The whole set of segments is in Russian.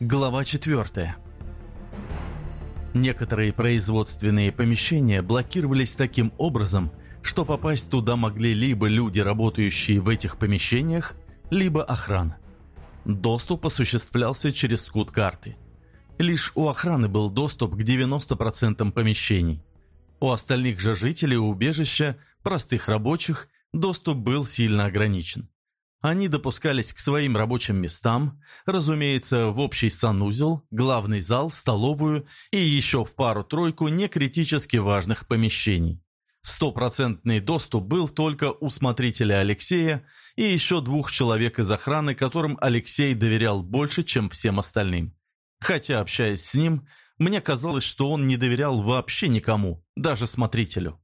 Глава 4. Некоторые производственные помещения блокировались таким образом, что попасть туда могли либо люди, работающие в этих помещениях, либо охрана. Доступ осуществлялся через скут карты. Лишь у охраны был доступ к 90% помещений. У остальных же жителей убежища, простых рабочих, доступ был сильно ограничен. Они допускались к своим рабочим местам, разумеется, в общий санузел, главный зал, столовую и еще в пару-тройку некритически важных помещений. Стопроцентный доступ был только у смотрителя Алексея и еще двух человек из охраны, которым Алексей доверял больше, чем всем остальным. Хотя, общаясь с ним, мне казалось, что он не доверял вообще никому, даже смотрителю.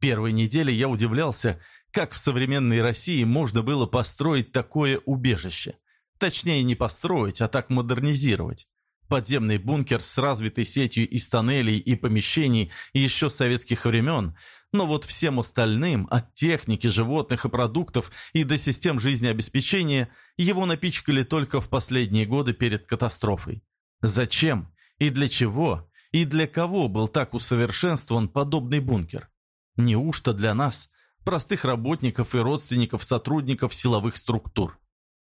Первой недели я удивлялся, как в современной России можно было построить такое убежище. Точнее, не построить, а так модернизировать. Подземный бункер с развитой сетью из тоннелей и помещений еще советских времен, но вот всем остальным, от техники, животных и продуктов и до систем жизнеобеспечения, его напичкали только в последние годы перед катастрофой. Зачем и для чего и для кого был так усовершенствован подобный бункер? Неужто для нас, простых работников и родственников сотрудников силовых структур?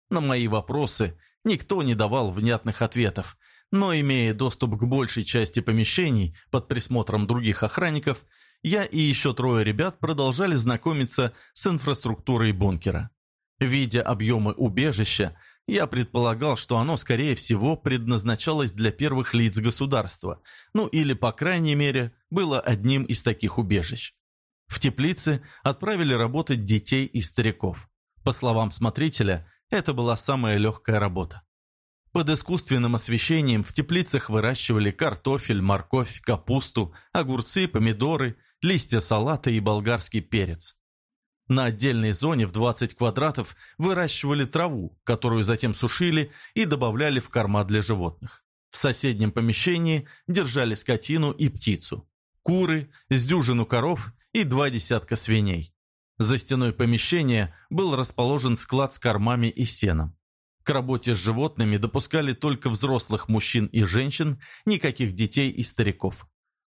На мои вопросы никто не давал внятных ответов, но имея доступ к большей части помещений под присмотром других охранников, я и еще трое ребят продолжали знакомиться с инфраструктурой бункера. Видя объемы убежища, я предполагал, что оно, скорее всего, предназначалось для первых лиц государства, ну или, по крайней мере, было одним из таких убежищ. В теплице отправили работать детей и стариков. По словам смотрителя, это была самая легкая работа. Под искусственным освещением в теплицах выращивали картофель, морковь, капусту, огурцы, помидоры, листья салата и болгарский перец. На отдельной зоне в 20 квадратов выращивали траву, которую затем сушили и добавляли в корма для животных. В соседнем помещении держали скотину и птицу. Куры, с дюжину коров и два десятка свиней. За стеной помещения был расположен склад с кормами и сеном. К работе с животными допускали только взрослых мужчин и женщин, никаких детей и стариков.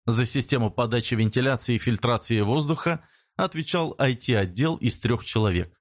За систему подачи вентиляции и фильтрации воздуха отвечал IT-отдел из трех человек.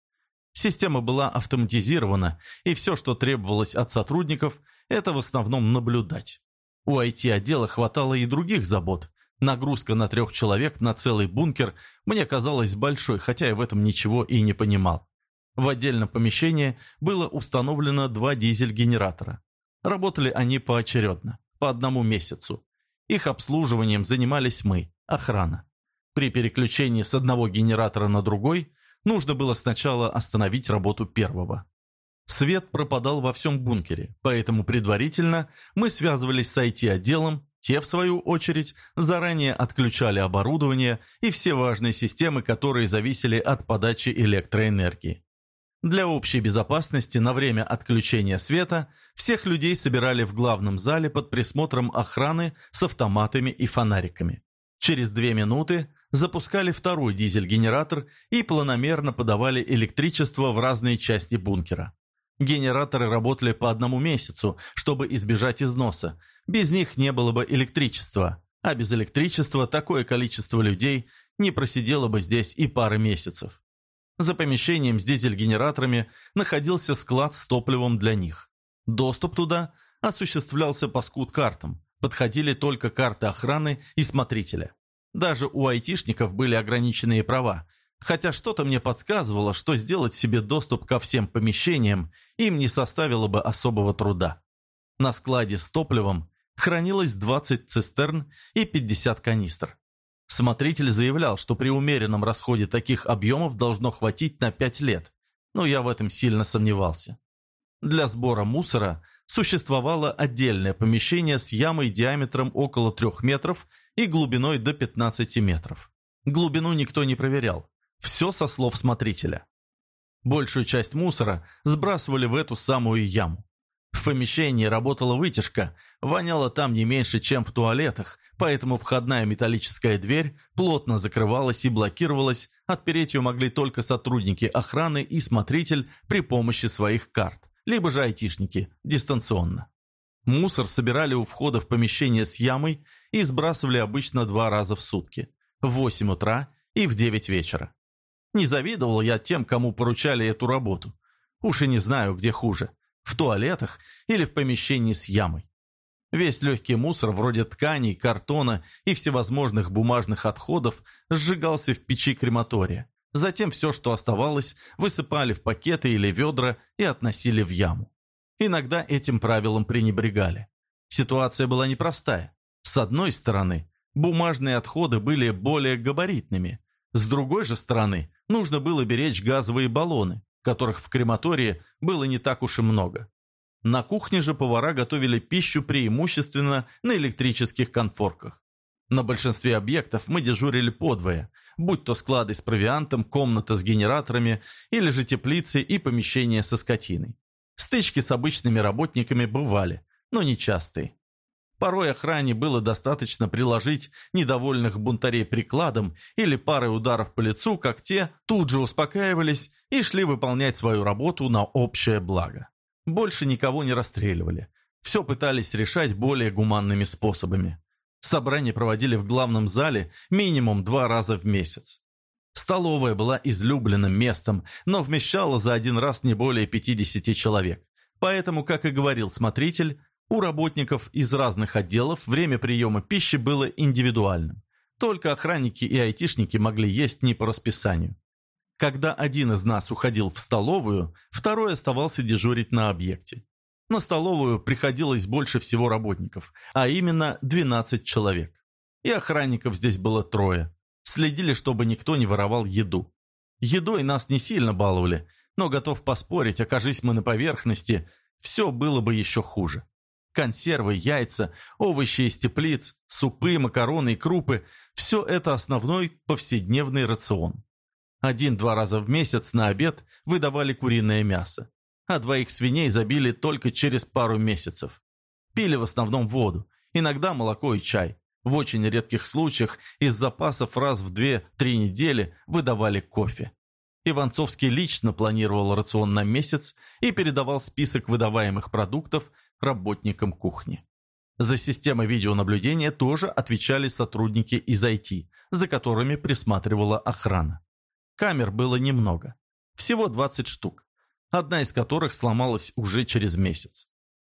Система была автоматизирована, и все, что требовалось от сотрудников, это в основном наблюдать. У IT-отдела хватало и других забот, Нагрузка на трех человек на целый бункер мне казалась большой, хотя я в этом ничего и не понимал. В отдельном помещении было установлено два дизель-генератора. Работали они поочередно, по одному месяцу. Их обслуживанием занимались мы, охрана. При переключении с одного генератора на другой нужно было сначала остановить работу первого. Свет пропадал во всем бункере, поэтому предварительно мы связывались с IT-отделом те, в свою очередь, заранее отключали оборудование и все важные системы, которые зависели от подачи электроэнергии. Для общей безопасности на время отключения света всех людей собирали в главном зале под присмотром охраны с автоматами и фонариками. Через две минуты запускали второй дизель-генератор и планомерно подавали электричество в разные части бункера. Генераторы работали по одному месяцу, чтобы избежать износа, без них не было бы электричества, а без электричества такое количество людей не просидело бы здесь и пары месяцев. За помещением с дизель-генераторами находился склад с топливом для них. Доступ туда осуществлялся по скут-картам, подходили только карты охраны и смотрителя. Даже у айтишников были ограниченные права, хотя что-то мне подсказывало, что сделать себе доступ ко всем помещениям им не составило бы особого труда. На складе с топливом хранилось 20 цистерн и 50 канистр. Смотритель заявлял, что при умеренном расходе таких объемов должно хватить на 5 лет, но я в этом сильно сомневался. Для сбора мусора существовало отдельное помещение с ямой диаметром около 3 метров и глубиной до 15 метров. Глубину никто не проверял. Все со слов смотрителя. Большую часть мусора сбрасывали в эту самую яму. Помещении работала вытяжка, воняло там не меньше, чем в туалетах, поэтому входная металлическая дверь плотно закрывалась и блокировалась, отпереть ее могли только сотрудники охраны и смотритель при помощи своих карт, либо же айтишники, дистанционно. Мусор собирали у входа в помещение с ямой и сбрасывали обычно два раза в сутки, в 8 утра и в 9 вечера. Не завидовал я тем, кому поручали эту работу. Уж и не знаю, где хуже, в туалетах или в помещении с ямой. Весь легкий мусор, вроде тканей, картона и всевозможных бумажных отходов, сжигался в печи крематория. Затем все, что оставалось, высыпали в пакеты или ведра и относили в яму. Иногда этим правилом пренебрегали. Ситуация была непростая. С одной стороны, бумажные отходы были более габаритными. С другой же стороны, нужно было беречь газовые баллоны, которых в крематории было не так уж и много. На кухне же повара готовили пищу преимущественно на электрических конфорках. На большинстве объектов мы дежурили подвое, будь то склады с провиантом, комната с генераторами или же теплицы и помещение со скотиной. Стычки с обычными работниками бывали, но нечастые. Порой охране было достаточно приложить недовольных бунтарей прикладом или парой ударов по лицу, как те тут же успокаивались и шли выполнять свою работу на общее благо. Больше никого не расстреливали. Все пытались решать более гуманными способами. Собрания проводили в главном зале минимум два раза в месяц. Столовая была излюбленным местом, но вмещала за один раз не более 50 человек. Поэтому, как и говорил смотритель, у работников из разных отделов время приема пищи было индивидуальным. Только охранники и айтишники могли есть не по расписанию. Когда один из нас уходил в столовую, второй оставался дежурить на объекте. На столовую приходилось больше всего работников, а именно 12 человек. И охранников здесь было трое следили, чтобы никто не воровал еду. Едой нас не сильно баловали, но готов поспорить, окажись мы на поверхности, все было бы еще хуже. Консервы, яйца, овощи из теплиц, супы, макароны и крупы – все это основной повседневный рацион. Один-два раза в месяц на обед выдавали куриное мясо, а двоих свиней забили только через пару месяцев. Пили в основном воду, иногда молоко и чай. В очень редких случаях из запасов раз в 2-3 недели выдавали кофе. Иванцовский лично планировал рацион на месяц и передавал список выдаваемых продуктов работникам кухни. За системой видеонаблюдения тоже отвечали сотрудники из IT, за которыми присматривала охрана. Камер было немного, всего 20 штук, одна из которых сломалась уже через месяц.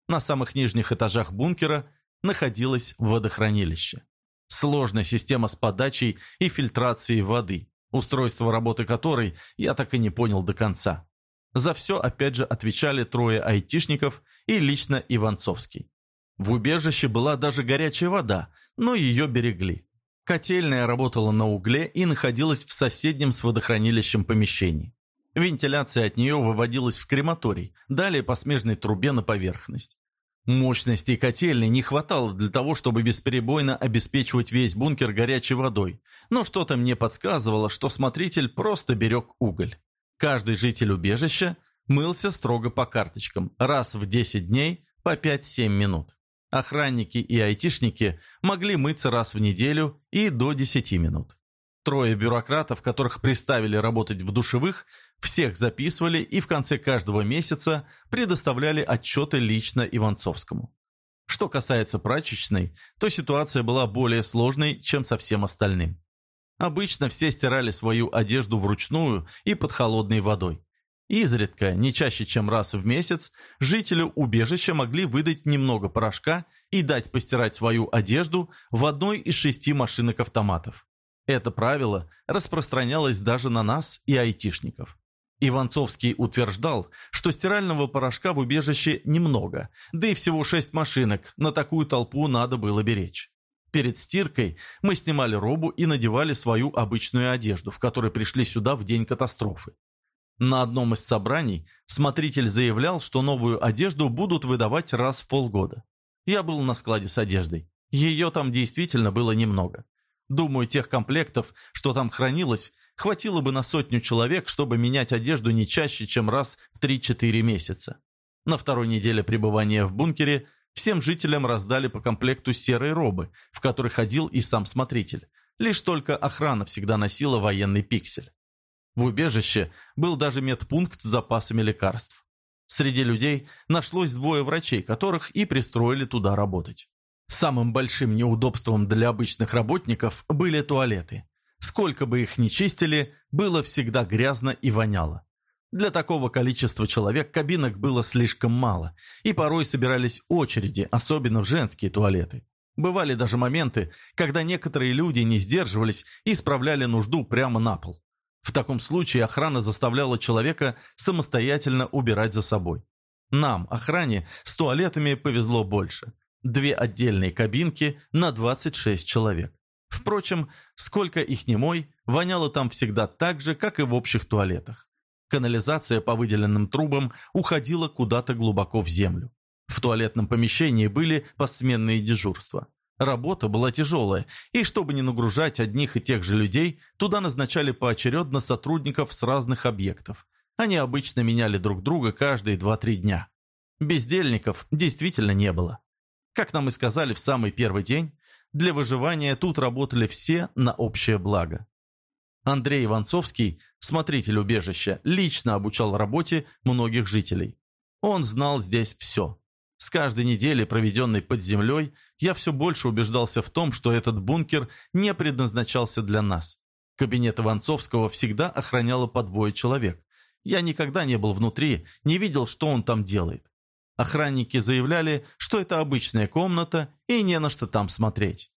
На самых нижних этажах бункера находилось водохранилище. Сложная система с подачей и фильтрацией воды, устройство работы которой я так и не понял до конца. За все опять же отвечали трое айтишников и лично Иванцовский. В убежище была даже горячая вода, но ее берегли. Котельная работала на угле и находилась в соседнем с водохранилищем помещении. Вентиляция от нее выводилась в крематорий, далее по смежной трубе на поверхность. Мощности котельной не хватало для того, чтобы бесперебойно обеспечивать весь бункер горячей водой, но что-то мне подсказывало, что смотритель просто берег уголь. Каждый житель убежища мылся строго по карточкам, раз в 10 дней по 5-7 минут. Охранники и айтишники могли мыться раз в неделю и до 10 минут. Трое бюрократов, которых приставили работать в душевых, всех записывали и в конце каждого месяца предоставляли отчеты лично Иванцовскому. Что касается прачечной, то ситуация была более сложной, чем со всем остальным. Обычно все стирали свою одежду вручную и под холодной водой. Изредка, не чаще, чем раз в месяц, жителю убежища могли выдать немного порошка и дать постирать свою одежду в одной из шести машинок-автоматов. Это правило распространялось даже на нас и айтишников. Иванцовский утверждал, что стирального порошка в убежище немного, да и всего шесть машинок, на такую толпу надо было беречь. Перед стиркой мы снимали робу и надевали свою обычную одежду, в которой пришли сюда в день катастрофы. На одном из собраний смотритель заявлял, что новую одежду будут выдавать раз в полгода. Я был на складе с одеждой. Ее там действительно было немного. Думаю, тех комплектов, что там хранилось, хватило бы на сотню человек, чтобы менять одежду не чаще, чем раз в 3-4 месяца. На второй неделе пребывания в бункере всем жителям раздали по комплекту серой робы, в которой ходил и сам смотритель. Лишь только охрана всегда носила военный пиксель. В убежище был даже медпункт с запасами лекарств. Среди людей нашлось двое врачей, которых и пристроили туда работать. Самым большим неудобством для обычных работников были туалеты. Сколько бы их ни чистили, было всегда грязно и воняло. Для такого количества человек кабинок было слишком мало, и порой собирались очереди, особенно в женские туалеты. Бывали даже моменты, когда некоторые люди не сдерживались и справляли нужду прямо на пол. В таком случае охрана заставляла человека самостоятельно убирать за собой. Нам, охране, с туалетами повезло больше. Две отдельные кабинки на 26 человек. Впрочем, сколько их не мой, воняло там всегда так же, как и в общих туалетах. Канализация по выделенным трубам уходила куда-то глубоко в землю. В туалетном помещении были посменные дежурства. Работа была тяжелая, и чтобы не нагружать одних и тех же людей, туда назначали поочередно сотрудников с разных объектов. Они обычно меняли друг друга каждые 2-3 дня. Бездельников действительно не было. Как нам и сказали в самый первый день, для выживания тут работали все на общее благо. Андрей Иванцовский, смотритель убежища, лично обучал работе многих жителей. Он знал здесь все. С каждой недели, проведенной под землей, я все больше убеждался в том, что этот бункер не предназначался для нас. Кабинет Иванцовского всегда охраняло по двое человек. Я никогда не был внутри, не видел, что он там делает. Охранники заявляли, что это обычная комната и не на что там смотреть.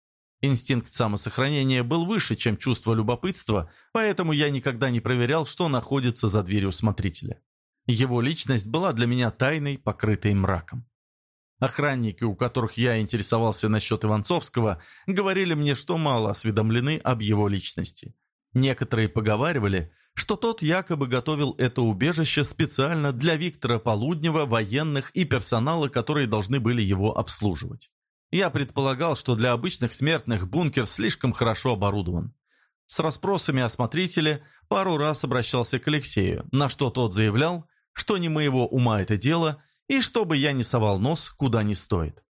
Инстинкт самосохранения был выше, чем чувство любопытства, поэтому я никогда не проверял, что находится за дверью смотрителя. Его личность была для меня тайной, покрытой мраком. Охранники, у которых я интересовался насчет Иванцовского, говорили мне, что мало осведомлены об его личности. Некоторые поговаривали, что тот якобы готовил это убежище специально для Виктора Полуднева, военных и персонала, которые должны были его обслуживать. Я предполагал, что для обычных смертных бункер слишком хорошо оборудован. С расспросами о пару раз обращался к Алексею, на что тот заявлял, что не моего ума это дело – и чтобы я не совал нос, куда не стоит.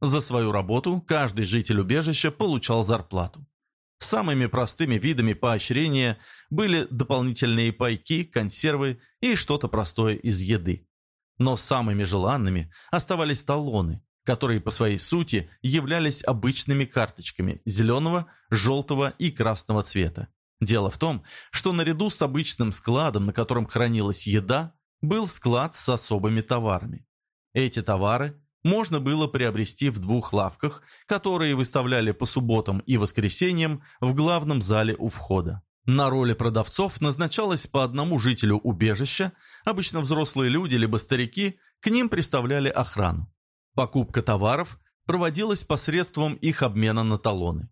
За свою работу каждый житель убежища получал зарплату. Самыми простыми видами поощрения были дополнительные пайки, консервы и что-то простое из еды. Но самыми желанными оставались талоны, которые по своей сути являлись обычными карточками зеленого, желтого и красного цвета. Дело в том, что наряду с обычным складом, на котором хранилась еда, был склад с особыми товарами. Эти товары можно было приобрести в двух лавках, которые выставляли по субботам и воскресеньям в главном зале у входа. На роли продавцов назначалось по одному жителю убежища, обычно взрослые люди либо старики, к ним представляли охрану. Покупка товаров проводилась посредством их обмена на талоны.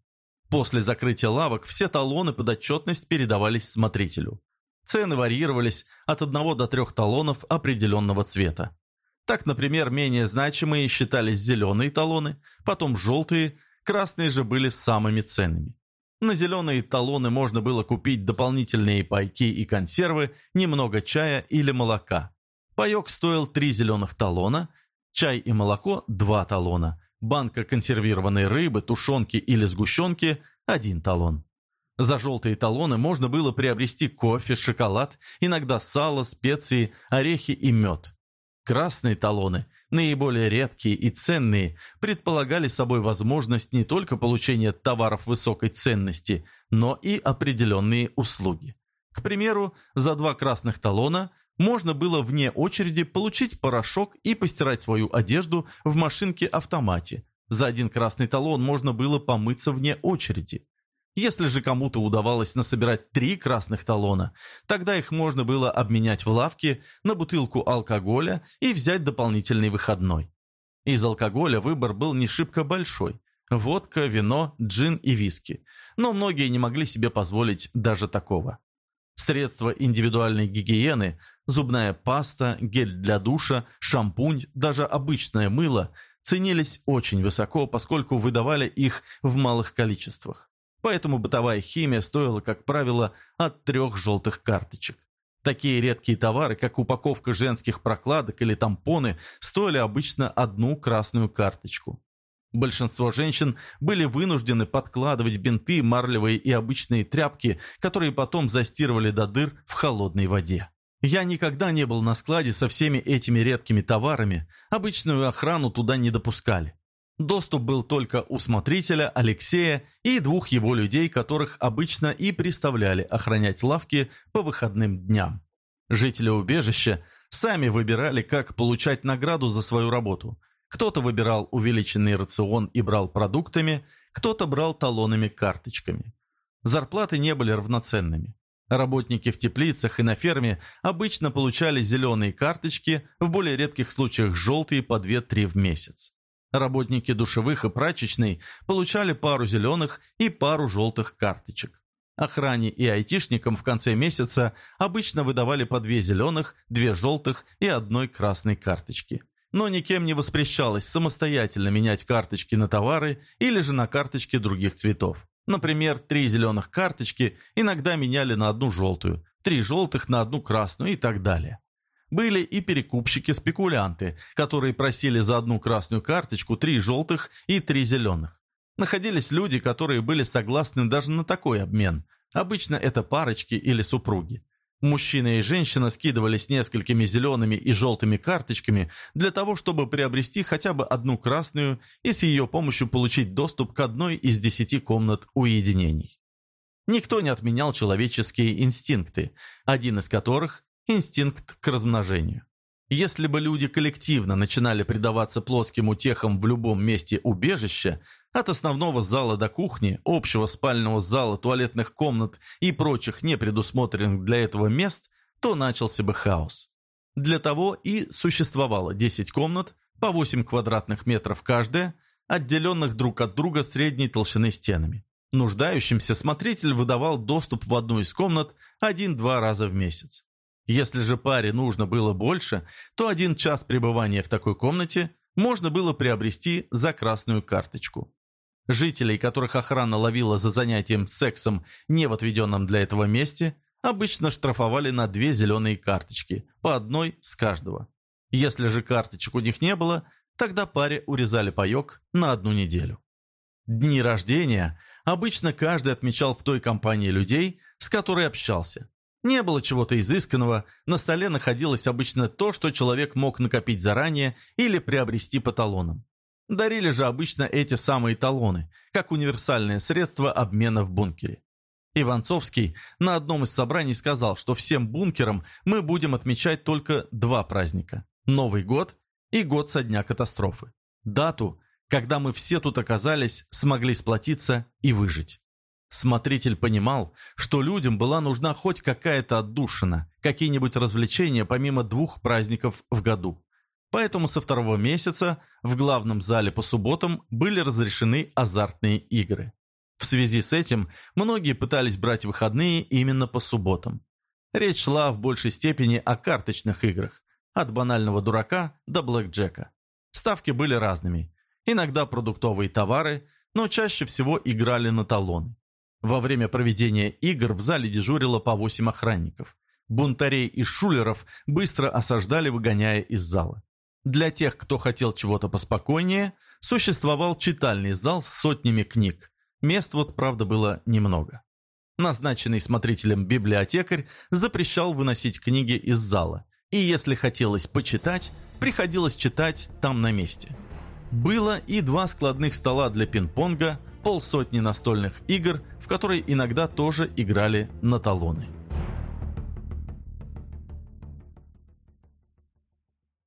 После закрытия лавок все талоны под отчетность передавались смотрителю. Цены варьировались от одного до трех талонов определенного цвета. Так, например, менее значимые считались зеленые талоны, потом желтые, красные же были самыми ценными. На зеленые талоны можно было купить дополнительные пайки и консервы, немного чая или молока. Паек стоил три зеленых талона, чай и молоко – два талона, банка консервированной рыбы, тушенки или сгущенки – один талон. За желтые талоны можно было приобрести кофе, шоколад, иногда сало, специи, орехи и мед. Красные талоны, наиболее редкие и ценные, предполагали собой возможность не только получения товаров высокой ценности, но и определенные услуги. К примеру, за два красных талона можно было вне очереди получить порошок и постирать свою одежду в машинке-автомате. За один красный талон можно было помыться вне очереди. Если же кому-то удавалось насобирать три красных талона, тогда их можно было обменять в лавке на бутылку алкоголя и взять дополнительный выходной. Из алкоголя выбор был не шибко большой. Водка, вино, джин и виски. Но многие не могли себе позволить даже такого. Средства индивидуальной гигиены, зубная паста, гель для душа, шампунь, даже обычное мыло ценились очень высоко, поскольку выдавали их в малых количествах поэтому бытовая химия стоила, как правило, от трех желтых карточек. Такие редкие товары, как упаковка женских прокладок или тампоны, стоили обычно одну красную карточку. Большинство женщин были вынуждены подкладывать бинты, марлевые и обычные тряпки, которые потом застирывали до дыр в холодной воде. Я никогда не был на складе со всеми этими редкими товарами, обычную охрану туда не допускали. Доступ был только у смотрителя Алексея и двух его людей, которых обычно и приставляли охранять лавки по выходным дням. Жители убежища сами выбирали, как получать награду за свою работу. Кто-то выбирал увеличенный рацион и брал продуктами, кто-то брал талонами-карточками. Зарплаты не были равноценными. Работники в теплицах и на ферме обычно получали зеленые карточки, в более редких случаях желтые по 2-3 в месяц. Работники душевых и прачечной получали пару зеленых и пару желтых карточек. Охране и айтишникам в конце месяца обычно выдавали по две зеленых, две желтых и одной красной карточки. Но никем не воспрещалось самостоятельно менять карточки на товары или же на карточки других цветов. Например, три зеленых карточки иногда меняли на одну желтую, три желтых на одну красную и так далее. Были и перекупщики-спекулянты, которые просили за одну красную карточку три желтых и три зеленых. Находились люди, которые были согласны даже на такой обмен. Обычно это парочки или супруги. Мужчина и женщина скидывались несколькими зелеными и желтыми карточками для того, чтобы приобрести хотя бы одну красную и с ее помощью получить доступ к одной из десяти комнат уединений. Никто не отменял человеческие инстинкты, один из которых – инстинкт к размножению. Если бы люди коллективно начинали предаваться плоским утехам в любом месте убежища, от основного зала до кухни, общего спального зала, туалетных комнат и прочих непредусмотренных для этого мест, то начался бы хаос. Для того и существовало 10 комнат, по 8 квадратных метров каждая, отделенных друг от друга средней толщины стенами. Нуждающимся смотритель выдавал доступ в одну из комнат один-два раза в месяц. Если же паре нужно было больше, то один час пребывания в такой комнате можно было приобрести за красную карточку. Жителей, которых охрана ловила за занятием сексом не в отведенном для этого месте, обычно штрафовали на две зеленые карточки, по одной с каждого. Если же карточек у них не было, тогда паре урезали паек на одну неделю. Дни рождения обычно каждый отмечал в той компании людей, с которой общался. Не было чего-то изысканного, на столе находилось обычно то, что человек мог накопить заранее или приобрести по талонам. Дарили же обычно эти самые талоны, как универсальное средство обмена в бункере. Иванцовский на одном из собраний сказал, что всем бункерам мы будем отмечать только два праздника – Новый год и год со дня катастрофы. Дату, когда мы все тут оказались, смогли сплотиться и выжить. Смотритель понимал, что людям была нужна хоть какая-то отдушина, какие-нибудь развлечения помимо двух праздников в году. Поэтому со второго месяца в главном зале по субботам были разрешены азартные игры. В связи с этим многие пытались брать выходные именно по субботам. Речь шла в большей степени о карточных играх, от банального дурака до блэкджека. Ставки были разными. Иногда продуктовые товары, но чаще всего играли на талоны. Во время проведения игр в зале дежурило по восемь охранников. Бунтарей и шулеров быстро осаждали, выгоняя из зала. Для тех, кто хотел чего-то поспокойнее, существовал читальный зал с сотнями книг. Мест вот, правда, было немного. Назначенный смотрителем библиотекарь запрещал выносить книги из зала, и если хотелось почитать, приходилось читать там на месте. Было и два складных стола для пинг-понга, полсотни настольных игр, в которые иногда тоже играли на талоны.